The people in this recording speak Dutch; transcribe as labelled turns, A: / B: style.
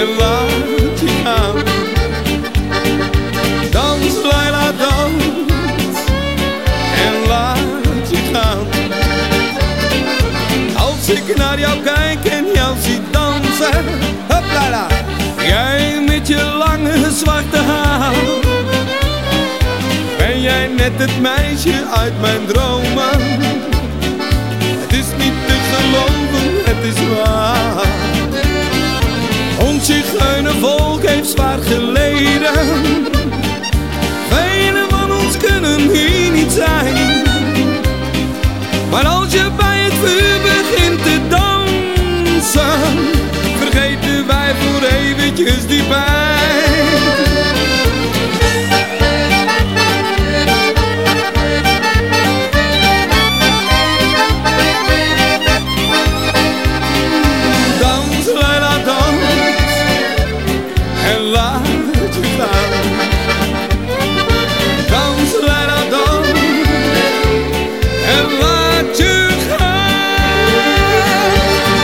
A: en laat je gaan. Dans, Laila, dans en laat je gaan. Als ik naar jou kijk en jou zie dansen, hop Laila, jij met je lange zwarte haar. Ben jij net het meisje uit mijn dromen? Volk heeft zwaar geleden. Velen van ons kunnen hier niet zijn. Maar als je bij het vuur begint te dansen, vergeten wij voor eventjes die pijn. te.